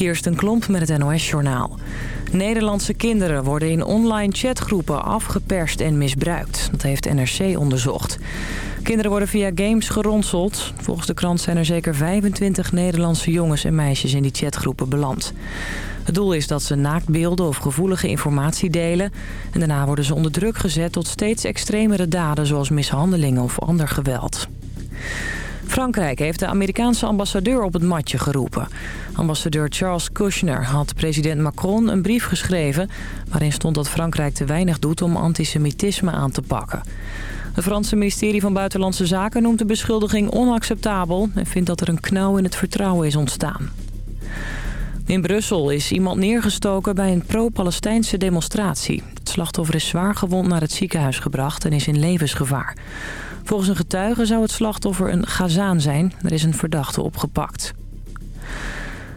Kirsten Klomp met het NOS-journaal. Nederlandse kinderen worden in online chatgroepen afgeperst en misbruikt. Dat heeft NRC onderzocht. Kinderen worden via games geronseld. Volgens de krant zijn er zeker 25 Nederlandse jongens en meisjes in die chatgroepen beland. Het doel is dat ze naaktbeelden of gevoelige informatie delen. En daarna worden ze onder druk gezet tot steeds extremere daden... zoals mishandelingen of ander geweld. Frankrijk heeft de Amerikaanse ambassadeur op het matje geroepen. Ambassadeur Charles Kushner had president Macron een brief geschreven... waarin stond dat Frankrijk te weinig doet om antisemitisme aan te pakken. Het Franse ministerie van Buitenlandse Zaken noemt de beschuldiging onacceptabel... en vindt dat er een knauw in het vertrouwen is ontstaan. In Brussel is iemand neergestoken bij een pro-Palestijnse demonstratie. Het slachtoffer is zwaar gewond naar het ziekenhuis gebracht en is in levensgevaar. Volgens een getuige zou het slachtoffer een Gazaan zijn. Er is een verdachte opgepakt.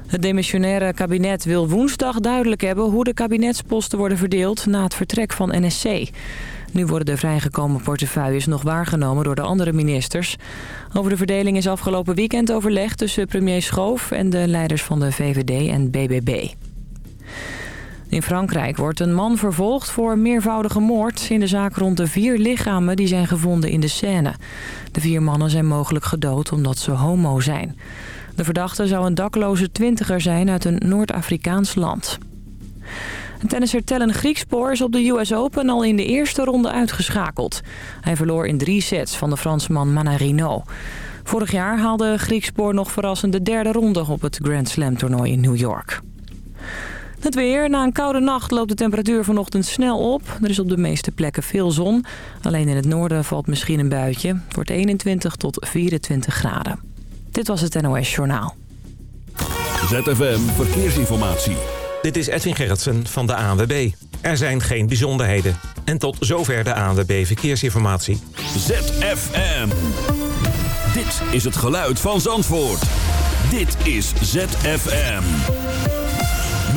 Het demissionaire kabinet wil woensdag duidelijk hebben... hoe de kabinetsposten worden verdeeld na het vertrek van NSC. Nu worden de vrijgekomen portefeuilles nog waargenomen door de andere ministers. Over de verdeling is afgelopen weekend overleg tussen premier Schoof... en de leiders van de VVD en BBB. In Frankrijk wordt een man vervolgd voor meervoudige moord... in de zaak rond de vier lichamen die zijn gevonden in de Seine. De vier mannen zijn mogelijk gedood omdat ze homo zijn. De verdachte zou een dakloze twintiger zijn uit een Noord-Afrikaans land. tennisser Tellen Griekspoor is op de US Open al in de eerste ronde uitgeschakeld. Hij verloor in drie sets van de Fransman Manarino. Vorig jaar haalde Griekspoor nog verrassend de derde ronde op het Grand Slam toernooi in New York. Het weer. Na een koude nacht loopt de temperatuur vanochtend snel op. Er is op de meeste plekken veel zon. Alleen in het noorden valt misschien een buitje. Het wordt 21 tot 24 graden. Dit was het NOS Journaal. ZFM Verkeersinformatie. Dit is Edwin Gerritsen van de ANWB. Er zijn geen bijzonderheden. En tot zover de ANWB Verkeersinformatie. ZFM. Dit is het geluid van Zandvoort. Dit is ZFM.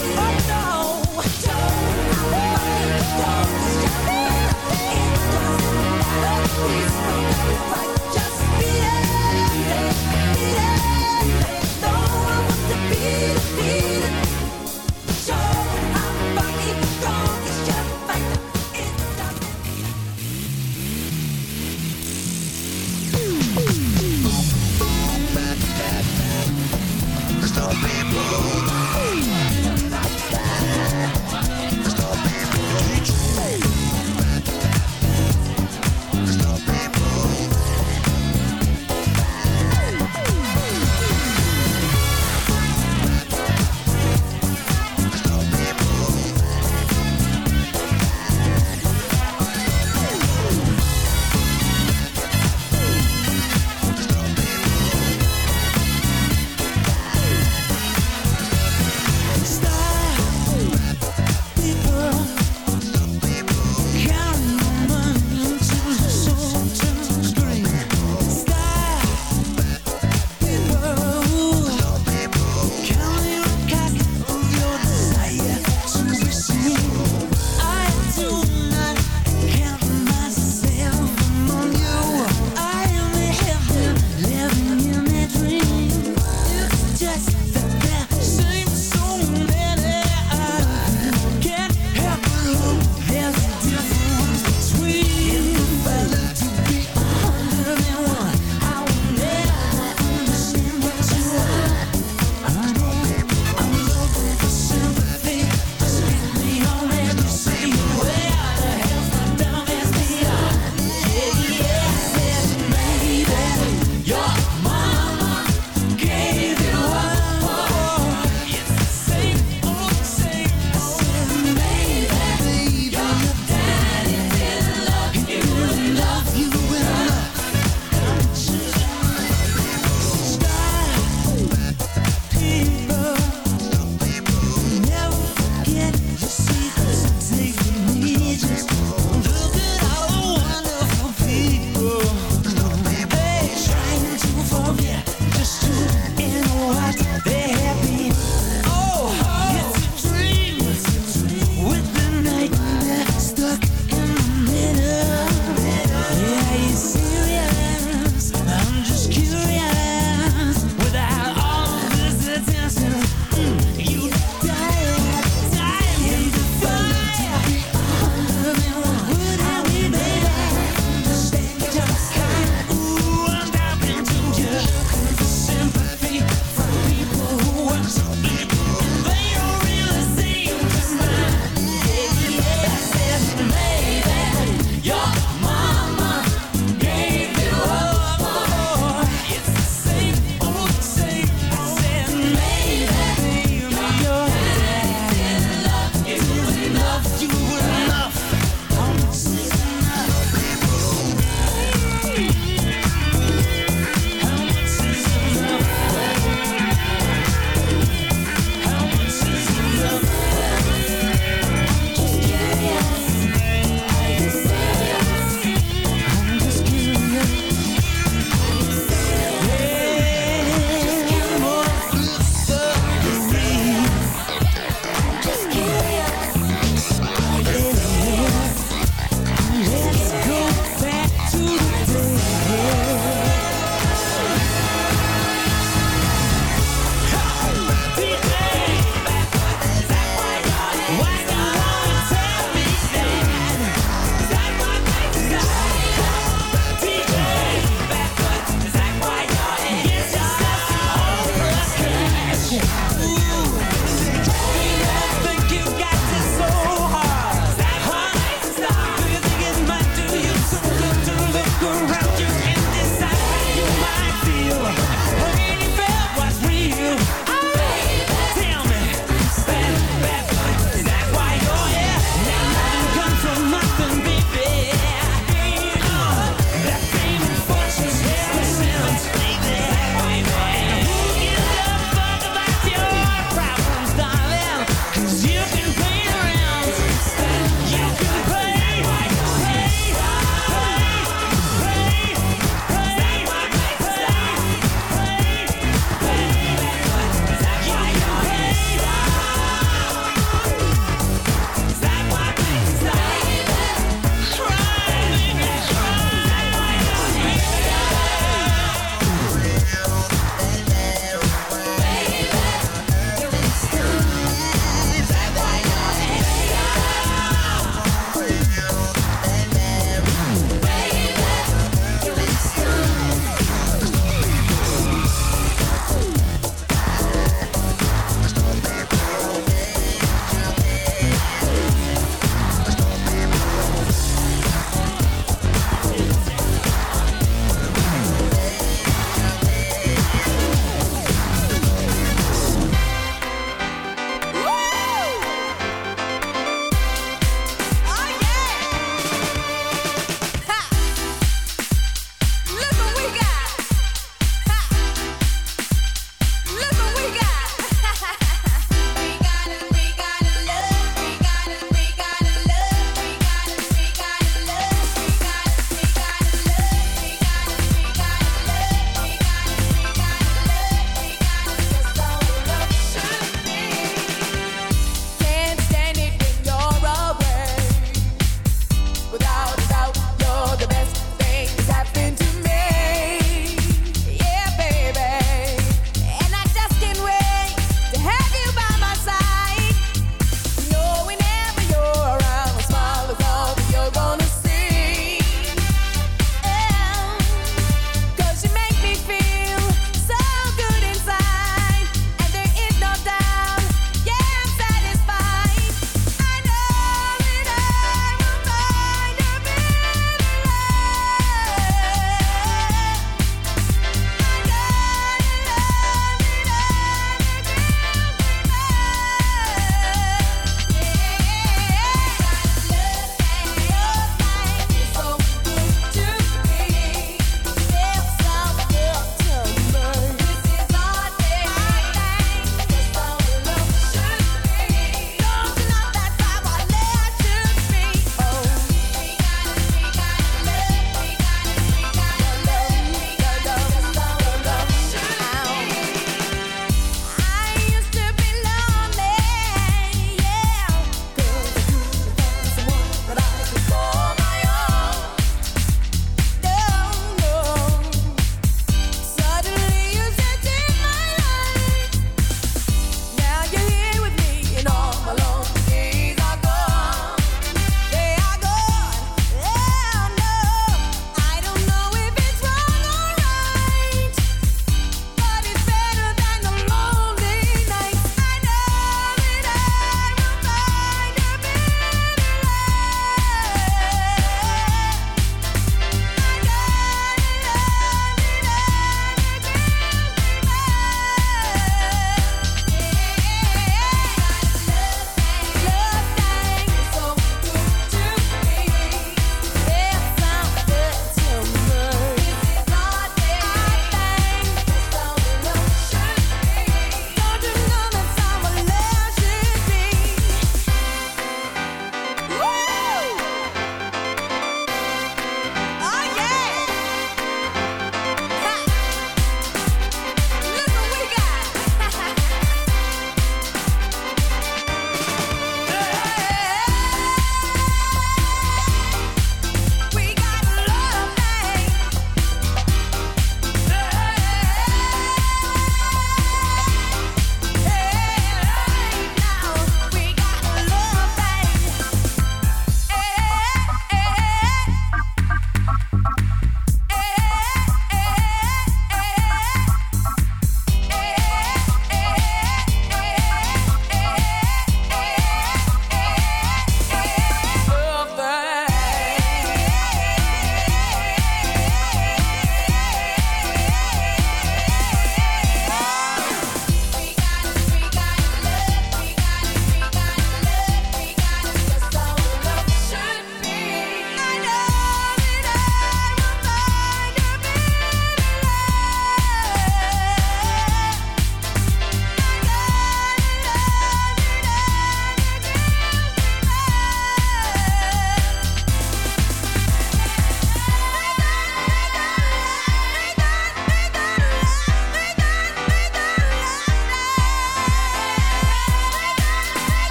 Oh!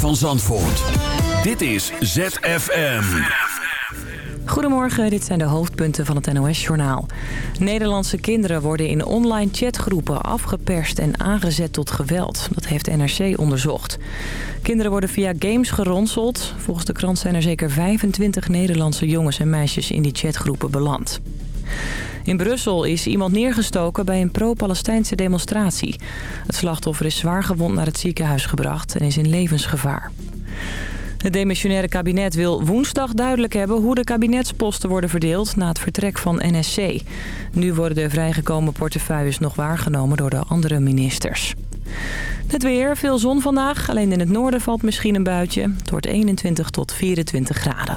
van Zandvoort. Dit is ZFM. Goedemorgen, dit zijn de hoofdpunten van het NOS-journaal. Nederlandse kinderen worden in online chatgroepen afgeperst en aangezet tot geweld. Dat heeft NRC onderzocht. Kinderen worden via games geronseld. Volgens de krant zijn er zeker 25 Nederlandse jongens en meisjes in die chatgroepen beland. In Brussel is iemand neergestoken bij een pro-Palestijnse demonstratie. Het slachtoffer is zwaargewond naar het ziekenhuis gebracht en is in levensgevaar. Het demissionaire kabinet wil woensdag duidelijk hebben hoe de kabinetsposten worden verdeeld na het vertrek van NSC. Nu worden de vrijgekomen portefeuilles nog waargenomen door de andere ministers. Het weer, veel zon vandaag, alleen in het noorden valt misschien een buitje. Het wordt 21 tot 24 graden.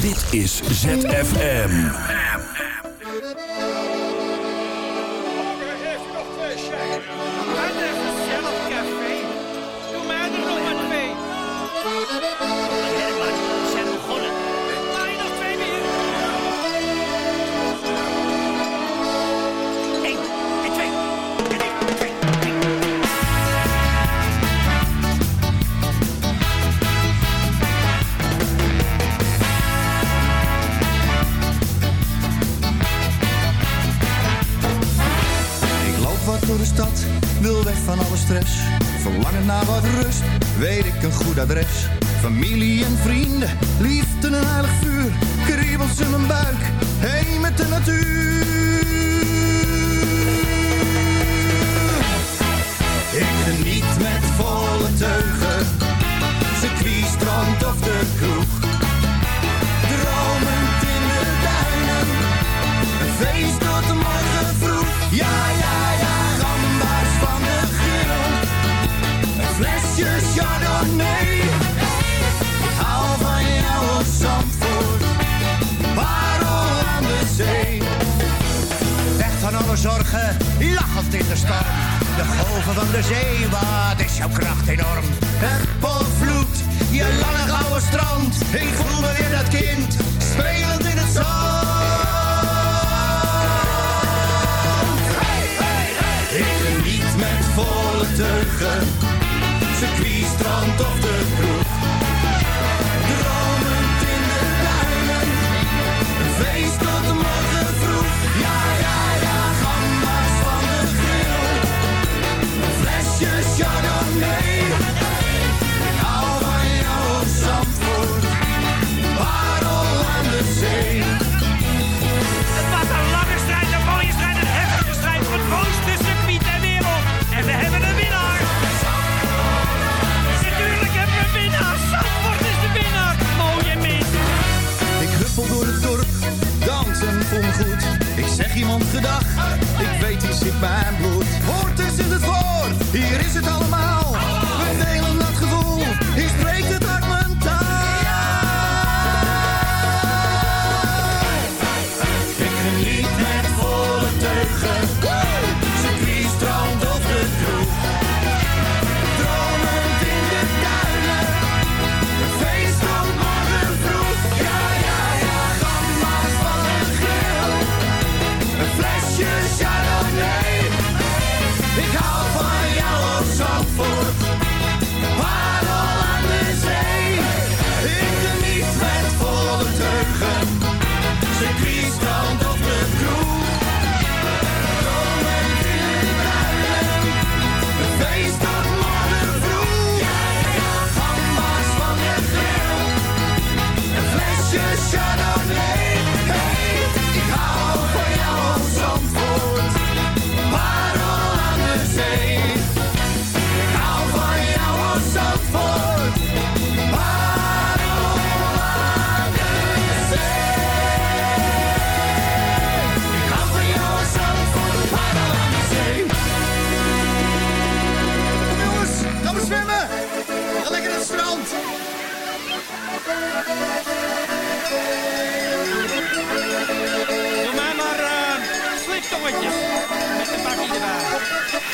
Dit is ZFM.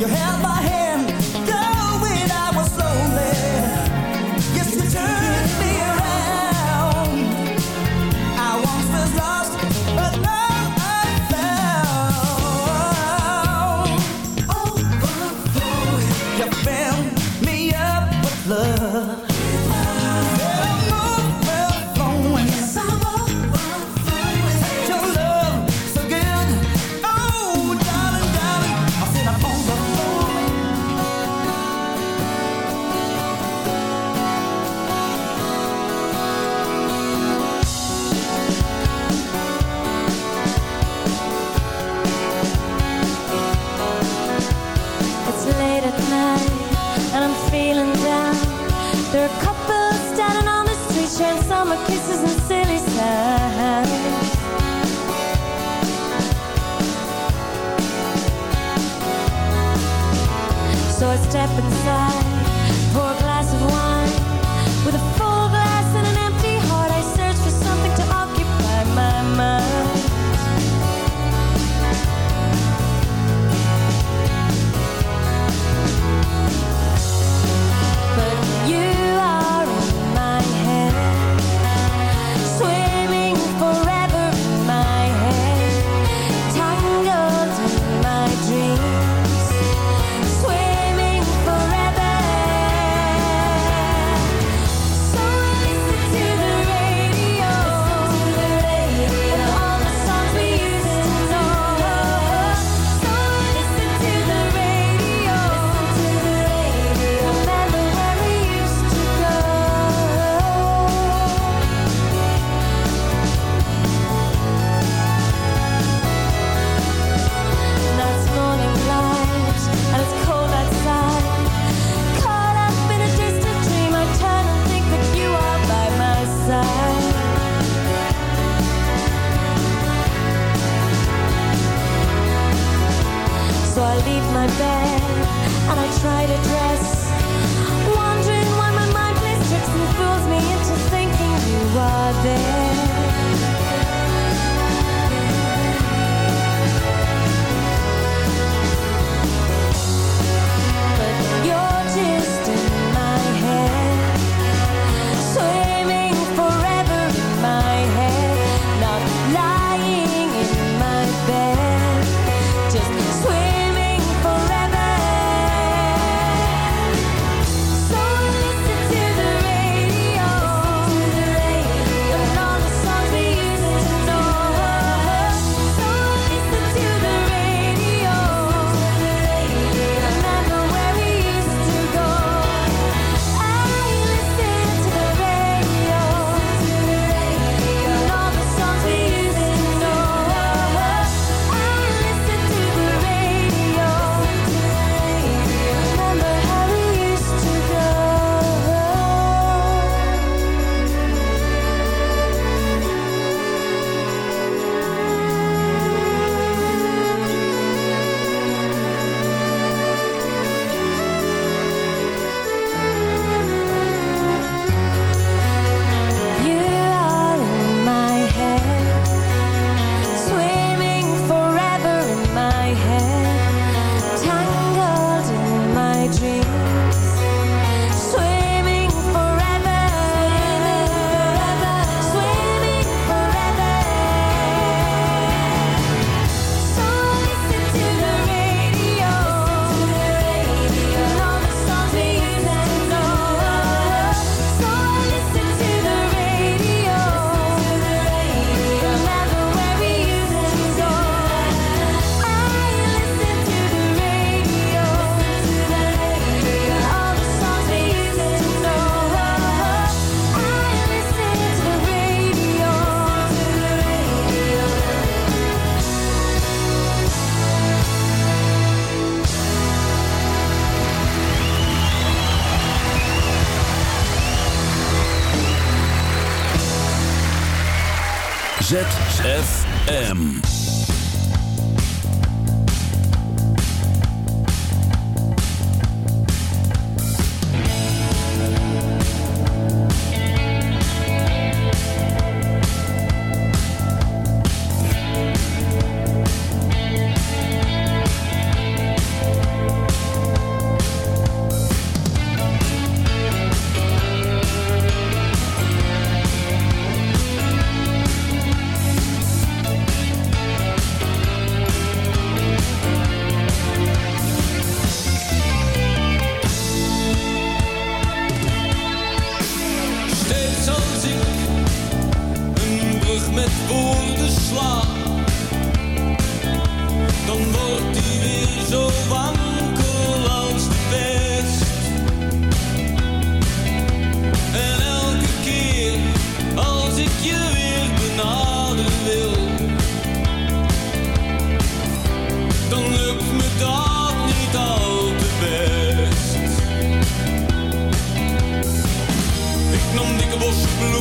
your hair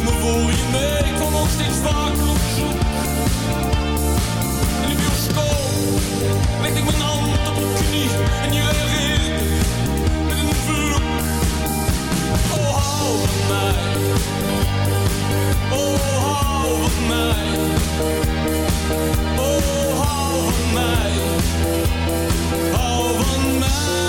Me voor je mee, ik kom ook steeds vaker op zoek. In de bioscoop leg ik mijn hand op je knie en je herinnert in een vloek. Oh, hou van mij. Oh, hou van mij. Oh, hou van mij. Hou van mij.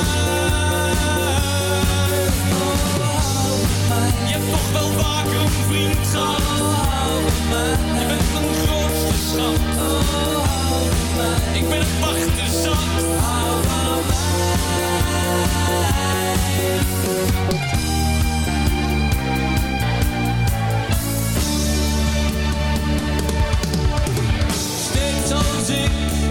toch wel vaak een vriend gehouden. Je bent mijn grootste schat. Ik ben het wachten zat. Steeds als ik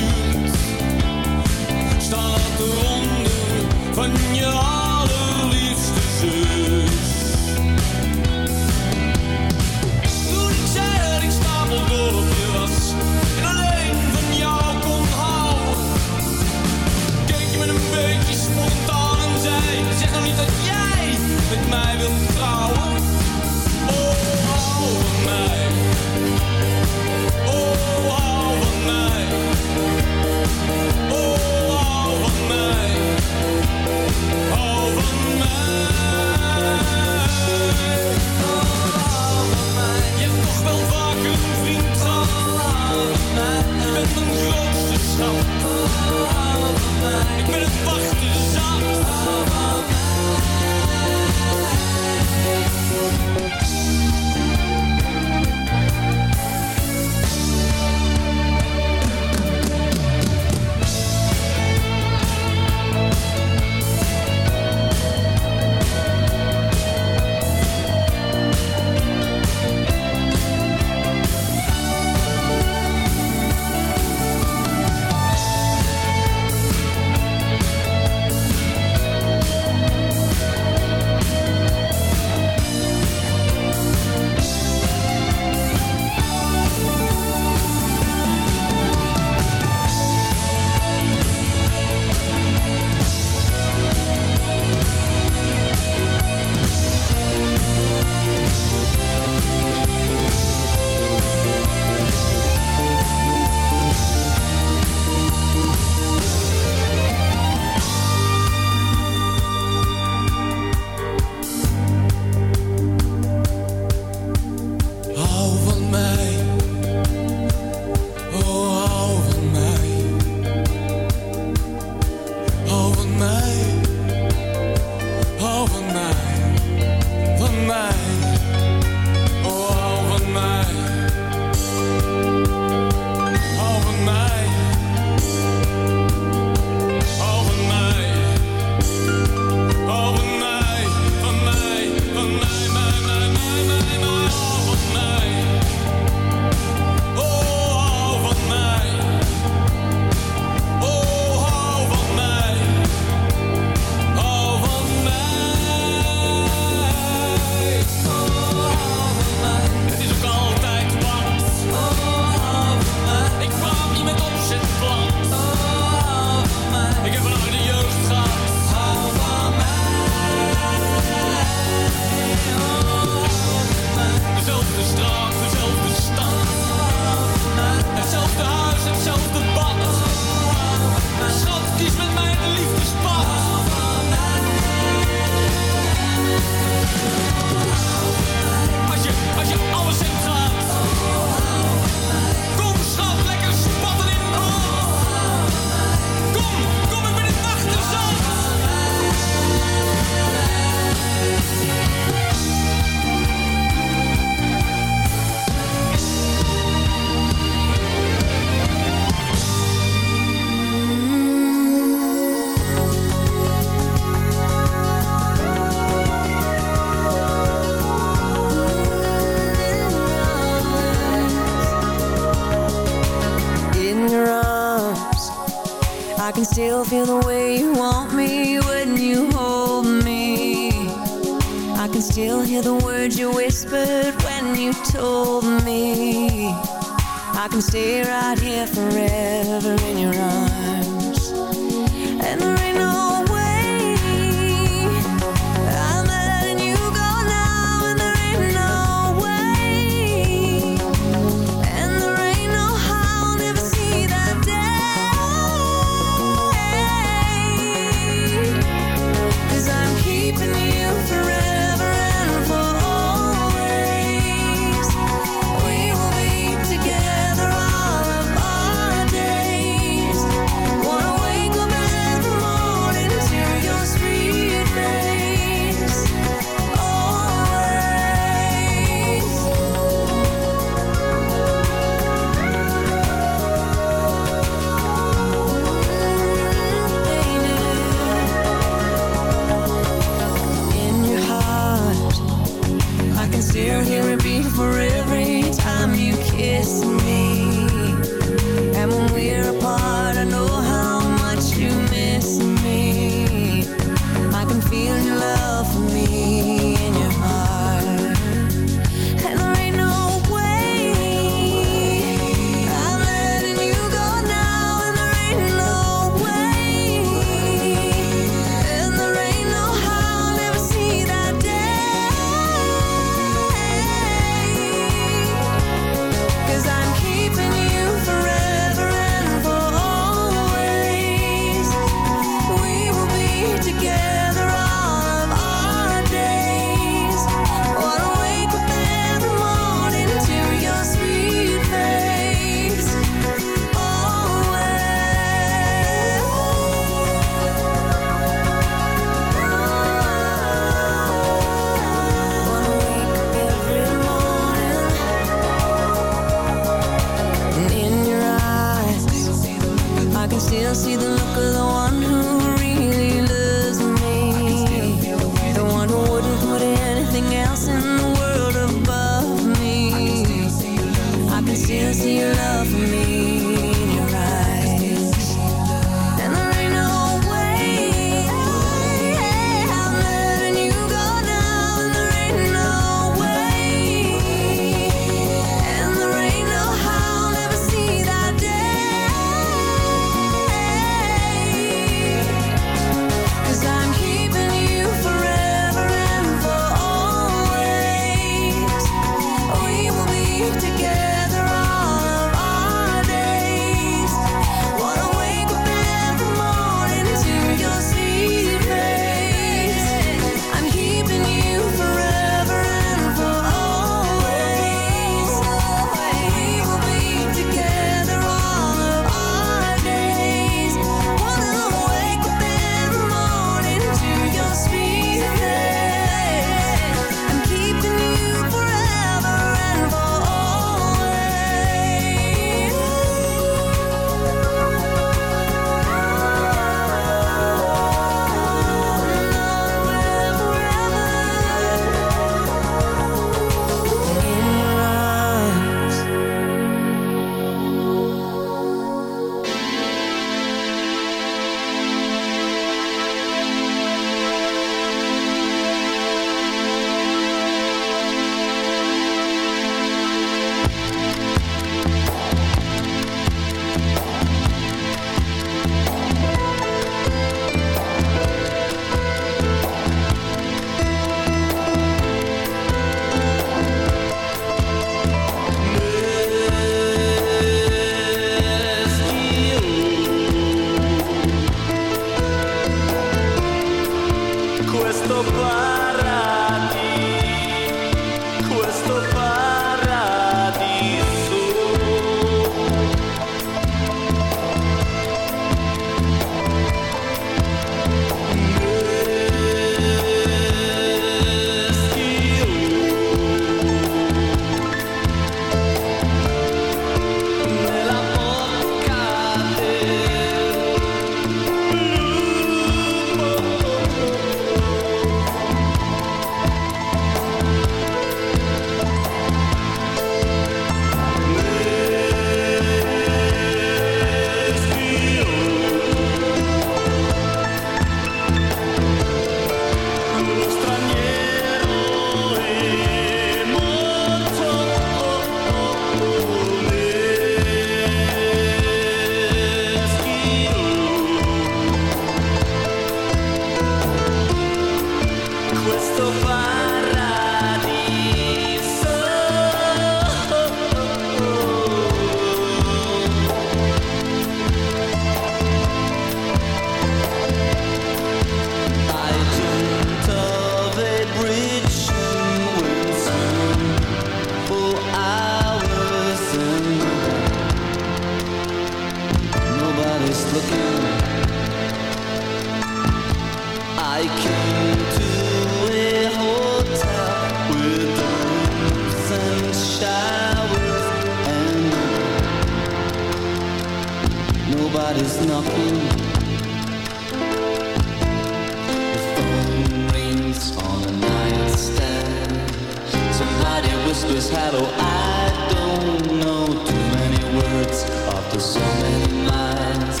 Whispers hello. I don't know too many words after so many minds.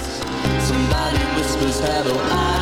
Somebody whispers hello. I